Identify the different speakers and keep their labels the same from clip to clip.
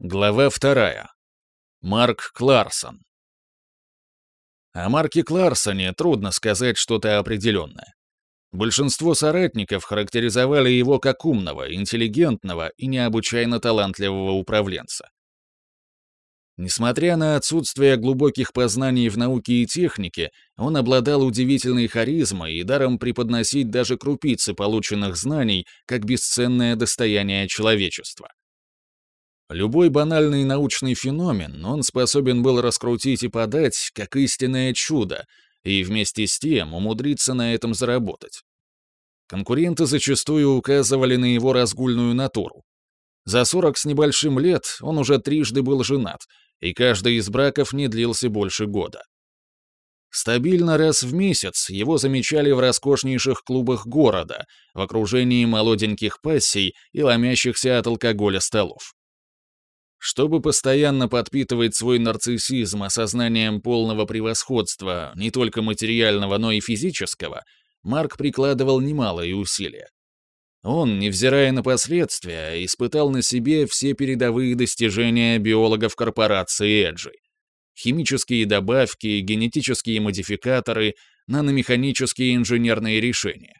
Speaker 1: Глава вторая. Марк Кларсон. О Марке Кларсоне трудно сказать что-то определенное. Большинство соратников характеризовали его как умного, интеллигентного и необычайно талантливого управленца. Несмотря на отсутствие глубоких познаний в науке и технике, он обладал удивительной харизмой и даром преподносить даже крупицы полученных знаний как бесценное достояние человечества. Любой банальный научный феномен он способен был раскрутить и подать, как истинное чудо, и вместе с тем умудриться на этом заработать. Конкуренты зачастую указывали на его разгульную натуру. За 40 с небольшим лет он уже трижды был женат, и каждый из браков не длился больше года. Стабильно раз в месяц его замечали в роскошнейших клубах города, в окружении молоденьких пассий и ломящихся от алкоголя столов. Чтобы постоянно подпитывать свой нарциссизм осознанием полного превосходства не только материального, но и физического, Марк прикладывал немалые усилия. Он, невзирая на последствия, испытал на себе все передовые достижения биологов корпорации Эджи. Химические добавки, генетические модификаторы, наномеханические инженерные решения.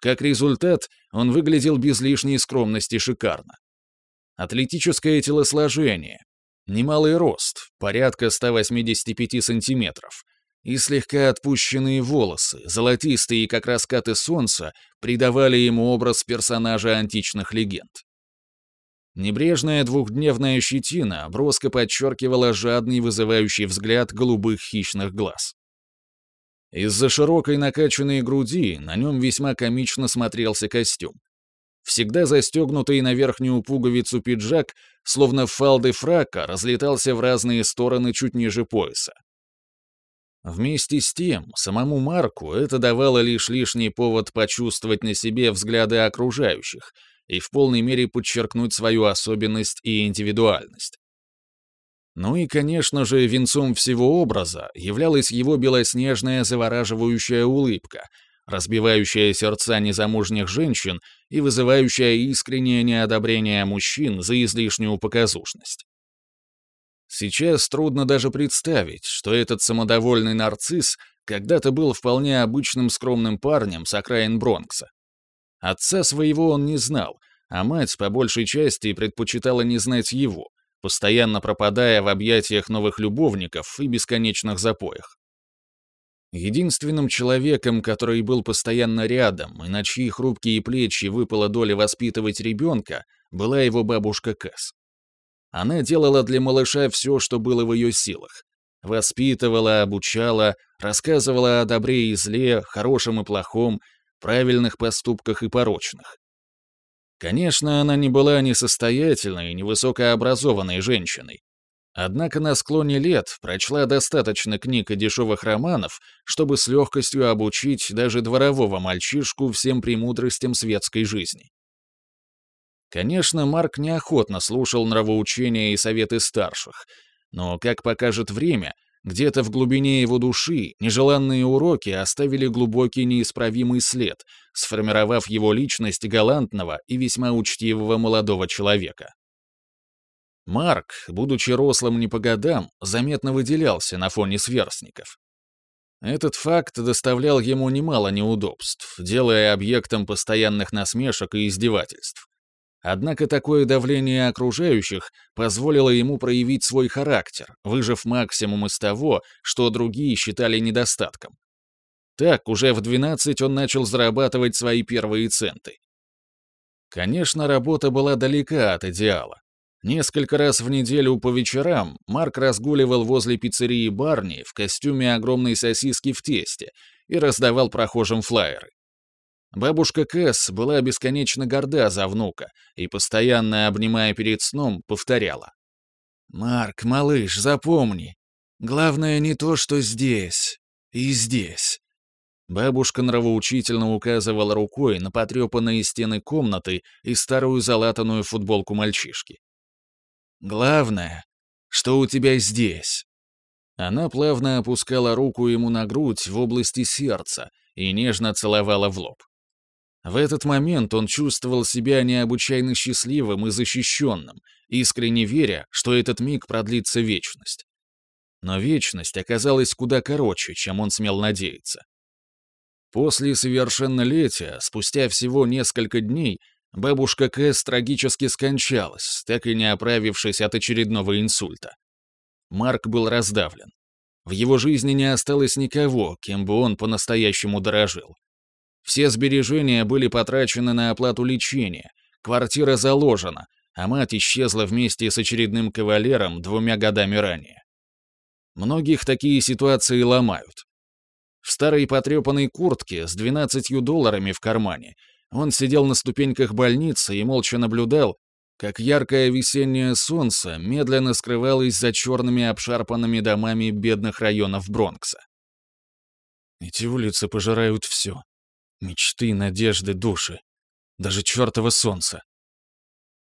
Speaker 1: Как результат, он выглядел без лишней скромности шикарно. Атлетическое телосложение, немалый рост, порядка 185 сантиметров, и слегка отпущенные волосы, золотистые, как раскаты солнца, придавали ему образ персонажа античных легенд. Небрежная двухдневная щетина броско подчеркивала жадный вызывающий взгляд голубых хищных глаз. Из-за широкой накачанной груди на нем весьма комично смотрелся костюм. Всегда застегнутый на верхнюю пуговицу пиджак, словно фалды фрака, разлетался в разные стороны чуть ниже пояса. Вместе с тем, самому Марку это давало лишь лишний повод почувствовать на себе взгляды окружающих и в полной мере подчеркнуть свою особенность и индивидуальность. Ну и, конечно же, венцом всего образа являлась его белоснежная завораживающая улыбка — разбивающая сердца незамужних женщин и вызывающая искреннее неодобрение мужчин за излишнюю показушность. Сейчас трудно даже представить, что этот самодовольный нарцисс когда-то был вполне обычным скромным парнем с окраин Бронкса. Отца своего он не знал, а мать по большей части предпочитала не знать его, постоянно пропадая в объятиях новых любовников и бесконечных запоях. Единственным человеком, который был постоянно рядом и на чьи хрупкие плечи выпала доля воспитывать ребенка, была его бабушка Кэс. Она делала для малыша все, что было в ее силах. Воспитывала, обучала, рассказывала о добре и зле, хорошем и плохом, правильных поступках и порочных. Конечно, она не была ни состоятельной, ни высокообразованной женщиной, Однако на склоне лет прочла достаточно книг и дешевых романов, чтобы с легкостью обучить даже дворового мальчишку всем премудростям светской жизни. Конечно, Марк неохотно слушал нравоучения и советы старших, но, как покажет время, где-то в глубине его души нежеланные уроки оставили глубокий неисправимый след, сформировав его личность галантного и весьма учтивого молодого человека. Марк, будучи рослым не по годам, заметно выделялся на фоне сверстников. Этот факт доставлял ему немало неудобств, делая объектом постоянных насмешек и издевательств. Однако такое давление окружающих позволило ему проявить свой характер, выжив максимум из того, что другие считали недостатком. Так, уже в 12 он начал зарабатывать свои первые центы. Конечно, работа была далека от идеала. Несколько раз в неделю по вечерам Марк разгуливал возле пиццерии Барни в костюме огромной сосиски в тесте и раздавал прохожим флаеры. Бабушка Кэс была бесконечно горда за внука и, постоянно обнимая перед сном, повторяла. «Марк, малыш, запомни, главное не то, что здесь и здесь». Бабушка нравоучительно указывала рукой на потрепанные стены комнаты и старую залатанную футболку мальчишки. Главное, что у тебя здесь». Она плавно опускала руку ему на грудь в области сердца и нежно целовала в лоб. В этот момент он чувствовал себя необычайно счастливым и защищенным, искренне веря, что этот миг продлится вечность. Но вечность оказалась куда короче, чем он смел надеяться. После совершеннолетия, спустя всего несколько дней, бабушка Кэс трагически скончалась, так и не оправившись от очередного инсульта. Марк был раздавлен. В его жизни не осталось никого, кем бы он по-настоящему дорожил. Все сбережения были потрачены на оплату лечения, квартира заложена, а мать исчезла вместе с очередным кавалером двумя годами ранее. Многих такие ситуации ломают. В старой потрепанной куртке с 12 долларами в кармане он сидел на ступеньках больницы и молча наблюдал, как яркое весеннее солнце медленно скрывалось за черными обшарпанными домами бедных районов Бронкса. Эти улицы пожирают все. Мечты, надежды, души. Даже чертово солнце.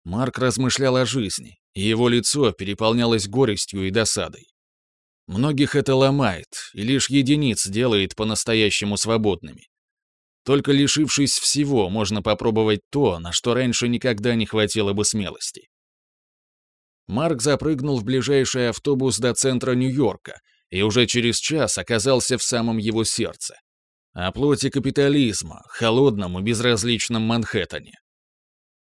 Speaker 1: Марк размышлял о жизни, и его лицо переполнялось горестью и досадой. Многих это ломает, и лишь единиц делает по-настоящему свободными. Только лишившись всего, можно попробовать то, на что раньше никогда не хватило бы смелости. Марк запрыгнул в ближайший автобус до центра Нью-Йорка и уже через час оказался в самом его сердце. О плоти капитализма, холодном и безразличном Манхэттене.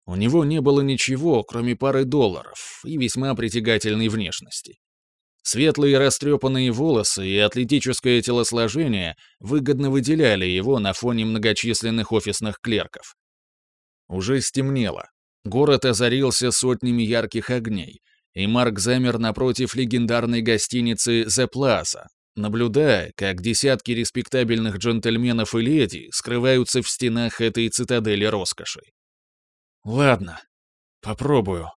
Speaker 1: У него не было ничего, кроме пары долларов и весьма притягательной внешности. Светлые растрепанные волосы и атлетическое телосложение выгодно выделяли его на фоне многочисленных офисных клерков. Уже стемнело. Город озарился сотнями ярких огней, и Марк замер напротив легендарной гостиницы «The Plaza», наблюдая, как десятки респектабельных джентльменов и леди скрываются в стенах этой цитадели роскоши. «Ладно, попробую»,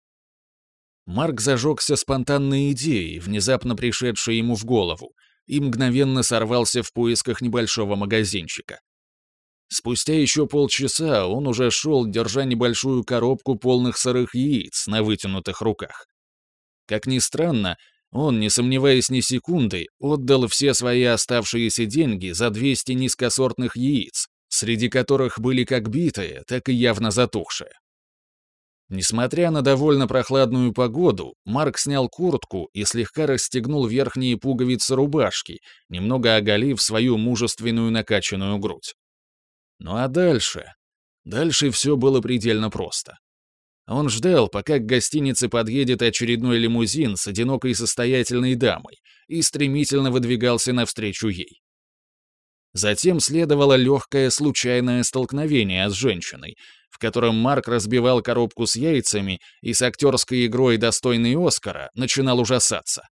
Speaker 1: Марк зажегся спонтанной идеей, внезапно пришедшей ему в голову, и мгновенно сорвался в поисках небольшого магазинчика. Спустя еще полчаса он уже шел, держа небольшую коробку полных сырых яиц на вытянутых руках. Как ни странно, он, не сомневаясь ни секунды, отдал все свои оставшиеся деньги за 200 низкосортных яиц, среди которых были как битые, так и явно затухшие. Несмотря на довольно прохладную погоду, Марк снял куртку и слегка расстегнул верхние пуговицы рубашки, немного оголив свою мужественную накачанную грудь. Ну а дальше? Дальше все было предельно просто. Он ждал, пока к гостинице подъедет очередной лимузин с одинокой состоятельной дамой и стремительно выдвигался навстречу ей. Затем следовало легкое случайное столкновение с женщиной, в котором Марк разбивал коробку с яйцами и с актерской игрой, достойной Оскара, начинал ужасаться.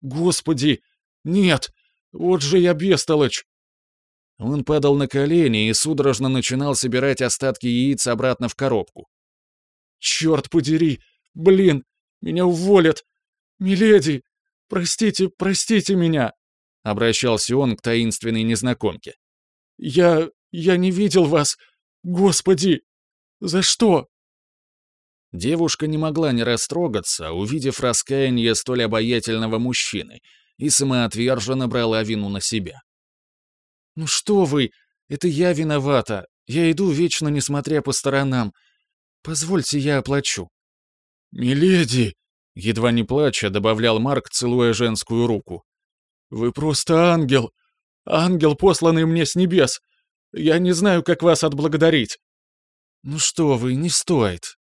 Speaker 1: «Господи! Нет! Вот же я бестолочь!» Он падал на колени и судорожно начинал собирать остатки яиц обратно в коробку. «Черт подери! Блин! Меня уволят! Миледи! Простите, простите меня!» Обращался он к таинственной незнакомке. «Я... я не видел вас! Господи! За что?» Девушка не могла не растрогаться, увидев раскаяние столь обаятельного мужчины, и самоотверженно брала вину на себя. «Ну что вы! Это я виновата! Я иду вечно, несмотря по сторонам. Позвольте, я оплачу». «Миледи!» — едва не плача, добавлял Марк, целуя женскую руку. «Вы просто ангел! Ангел, посланный мне с небес! Я не знаю, как вас отблагодарить». «Ну что вы, не стоит».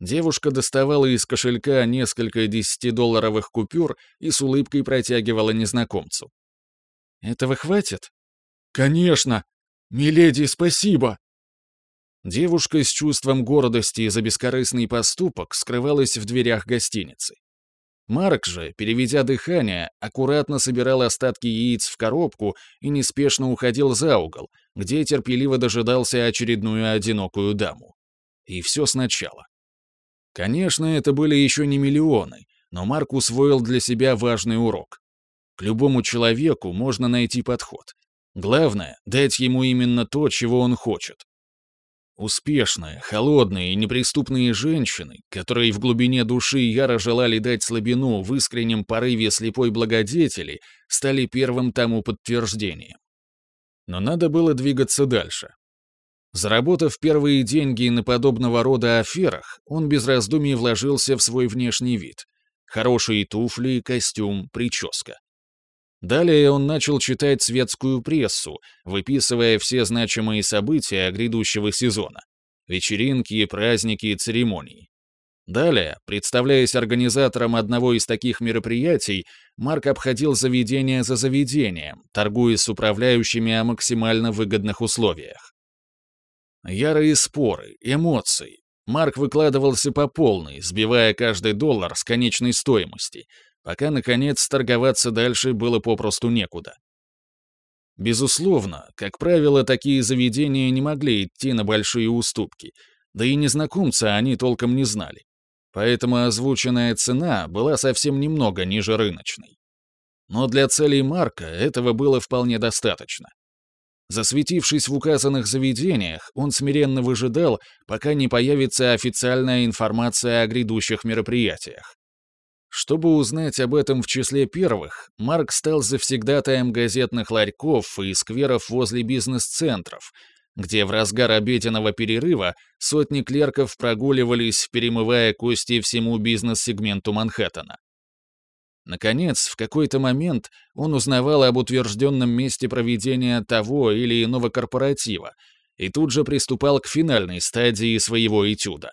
Speaker 1: Девушка доставала из кошелька несколько десятидолларовых купюр и с улыбкой протягивала незнакомцу. «Этого хватит?» «Конечно! Миледи, спасибо!» Девушка с чувством гордости за бескорыстный поступок скрывалась в дверях гостиницы. Марк же, переведя дыхание, аккуратно собирал остатки яиц в коробку и неспешно уходил за угол, где терпеливо дожидался очередную одинокую даму. И все сначала. Конечно, это были еще не миллионы, но Марк усвоил для себя важный урок. К любому человеку можно найти подход. Главное — дать ему именно то, чего он хочет. Успешные, холодные и неприступные женщины, которые в глубине души яро желали дать слабину в искреннем порыве слепой благодетели, стали первым тому подтверждением. Но надо было двигаться дальше. Заработав первые деньги на подобного рода аферах, он без раздумий вложился в свой внешний вид. Хорошие туфли, костюм, прическа. Далее он начал читать светскую прессу, выписывая все значимые события грядущего сезона. Вечеринки, праздники, церемонии. Далее, представляясь организатором одного из таких мероприятий, Марк обходил заведение за заведением, торгуя с управляющими о максимально выгодных условиях. Ярые споры, эмоции. Марк выкладывался по полной, сбивая каждый доллар с конечной стоимости, пока, наконец, торговаться дальше было попросту некуда. Безусловно, как правило, такие заведения не могли идти на большие уступки, да и незнакомца они толком не знали. Поэтому озвученная цена была совсем немного ниже рыночной. Но для целей Марка этого было вполне достаточно. Засветившись в указанных заведениях, он смиренно выжидал, пока не появится официальная информация о грядущих мероприятиях. Чтобы узнать об этом в числе первых, Марк стал завсегдатаем газетных ларьков и скверов возле бизнес-центров, где в разгар обеденного перерыва сотни клерков прогуливались, перемывая кости всему бизнес-сегменту Манхэттена. Наконец, в какой-то момент он узнавал об утвержденном месте проведения того или иного корпоратива и тут же приступал к финальной стадии своего этюда.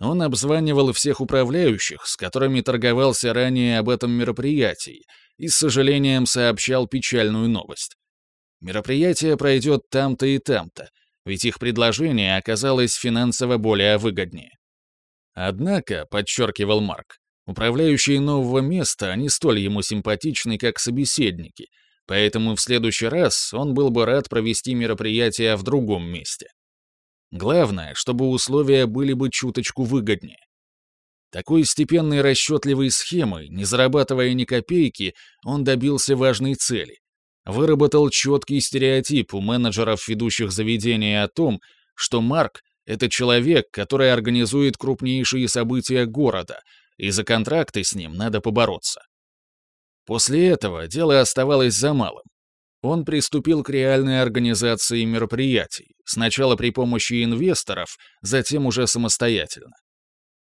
Speaker 1: Он обзванивал всех управляющих, с которыми торговался ранее об этом мероприятии, и с сожалением сообщал печальную новость. Мероприятие пройдет там-то и там-то, ведь их предложение оказалось финансово более выгоднее. Однако, подчеркивал Марк, Управляющие нового места не столь ему симпатичны, как собеседники, поэтому в следующий раз он был бы рад провести мероприятие в другом месте. Главное, чтобы условия были бы чуточку выгоднее. Такой степенной расчетливой схемой, не зарабатывая ни копейки, он добился важной цели. Выработал четкий стереотип у менеджеров ведущих заведений о том, что Марк — это человек, который организует крупнейшие события города — и за контракты с ним надо побороться. После этого дело оставалось за малым. Он приступил к реальной организации мероприятий, сначала при помощи инвесторов, затем уже самостоятельно.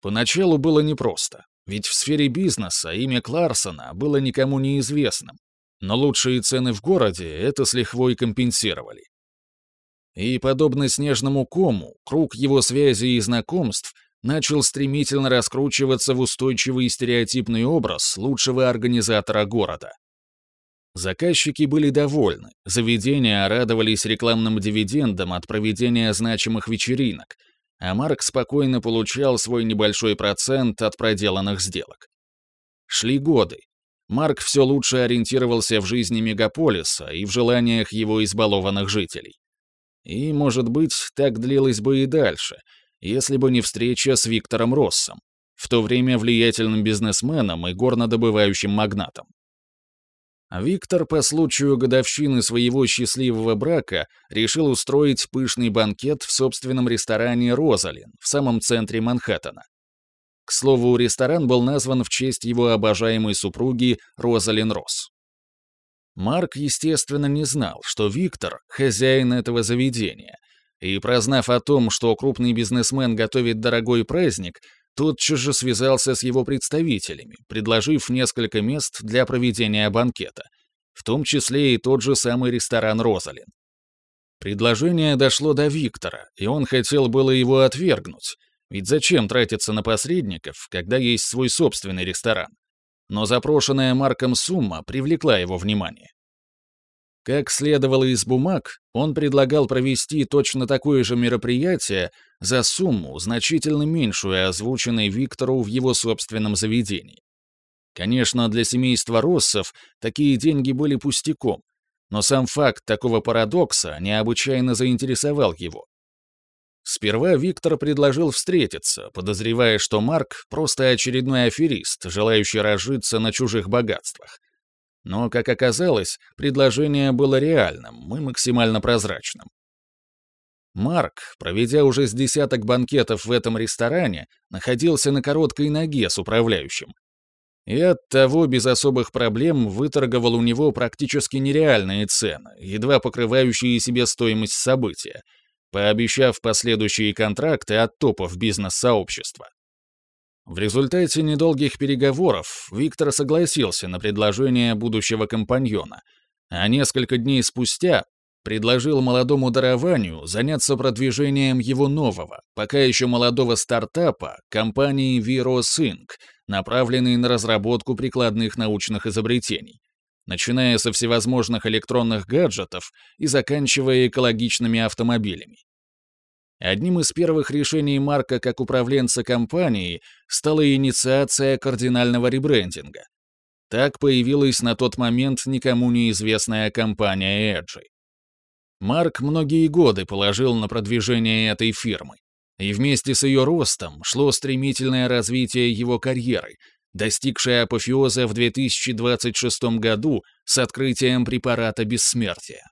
Speaker 1: Поначалу было непросто, ведь в сфере бизнеса имя Кларсона было никому неизвестным, но лучшие цены в городе это с лихвой компенсировали. И, подобно снежному кому, круг его связей и знакомств начал стремительно раскручиваться в устойчивый стереотипный образ лучшего организатора города. Заказчики были довольны, заведения радовались рекламным дивидендам от проведения значимых вечеринок, а Марк спокойно получал свой небольшой процент от проделанных сделок. Шли годы. Марк все лучше ориентировался в жизни мегаполиса и в желаниях его избалованных жителей. И, может быть, так длилось бы и дальше — если бы не встреча с Виктором Россом, в то время влиятельным бизнесменом и горнодобывающим магнатом. Виктор по случаю годовщины своего счастливого брака решил устроить пышный банкет в собственном ресторане «Розалин» в самом центре Манхэттена. К слову, ресторан был назван в честь его обожаемой супруги Розалин Росс. Марк, естественно, не знал, что Виктор — хозяин этого заведения, и, прознав о том, что крупный бизнесмен готовит дорогой праздник, тотчас же связался с его представителями, предложив несколько мест для проведения банкета, в том числе и тот же самый ресторан «Розалин». Предложение дошло до Виктора, и он хотел было его отвергнуть, ведь зачем тратиться на посредников, когда есть свой собственный ресторан? Но запрошенная Марком сумма привлекла его внимание. Как следовало из бумаг, он предлагал провести точно такое же мероприятие за сумму, значительно меньшую озвученной Виктору в его собственном заведении. Конечно, для семейства Россов такие деньги были пустяком, но сам факт такого парадокса необычайно заинтересовал его. Сперва Виктор предложил встретиться, подозревая, что Марк — просто очередной аферист, желающий разжиться на чужих богатствах. Но, как оказалось, предложение было реальным и максимально прозрачным. Марк, проведя уже с десяток банкетов в этом ресторане, находился на короткой ноге с управляющим. И оттого без особых проблем выторговал у него практически нереальные цены, едва покрывающие себе стоимость события, пообещав последующие контракты от топов бизнес-сообщества. В результате недолгих переговоров Виктор согласился на предложение будущего компаньона, а несколько дней спустя предложил молодому дарованию заняться продвижением его нового, пока еще молодого стартапа, компании Viros Inc., направленной на разработку прикладных научных изобретений, начиная со всевозможных электронных гаджетов и заканчивая экологичными автомобилями. Одним из первых решений Марка как управленца компании стала инициация кардинального ребрендинга. Так появилась на тот момент никому неизвестная компания Edge. Марк многие годы положил на продвижение этой фирмы, и вместе с ее ростом шло стремительное развитие его карьеры, достигшее апофеоза в 2026 году с открытием препарата бессмертия.